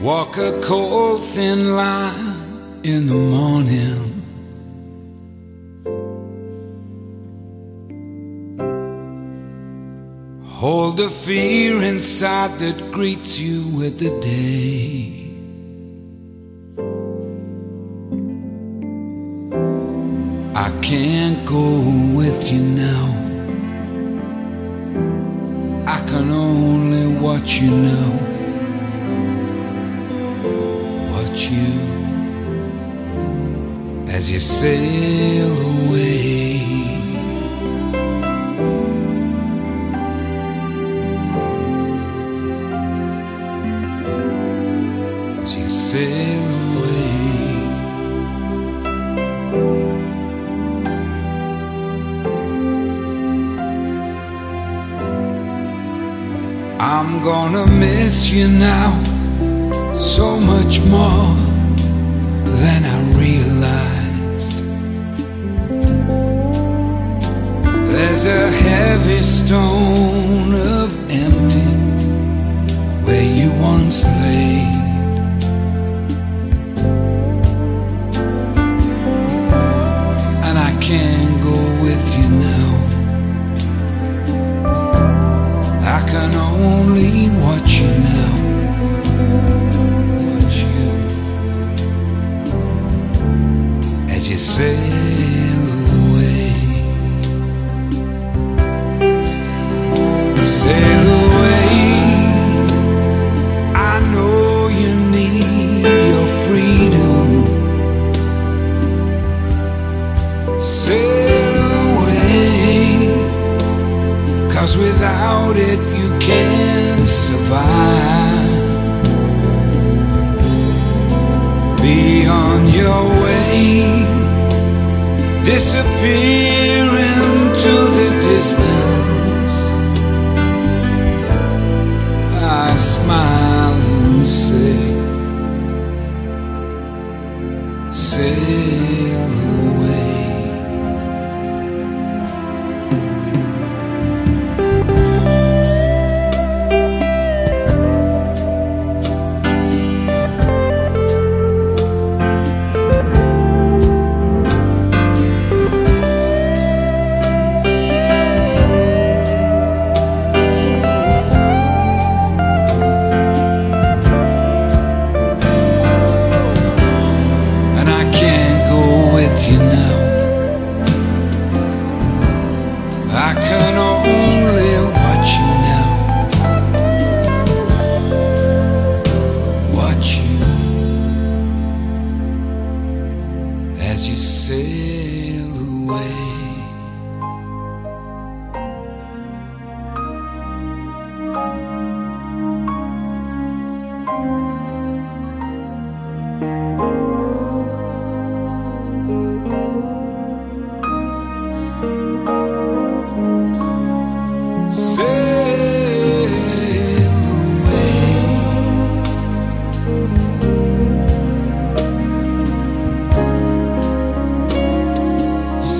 Walk a cold thin line in the morning. Hold the fear inside that greets you with the day. I can't go with you now. I can only watch you now. Watch you as you sail away. As you sail away. I'm gonna miss you now so much more without it you can't survive. Be on your way, disappear into the distance. I smile and say, Sail away.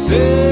você.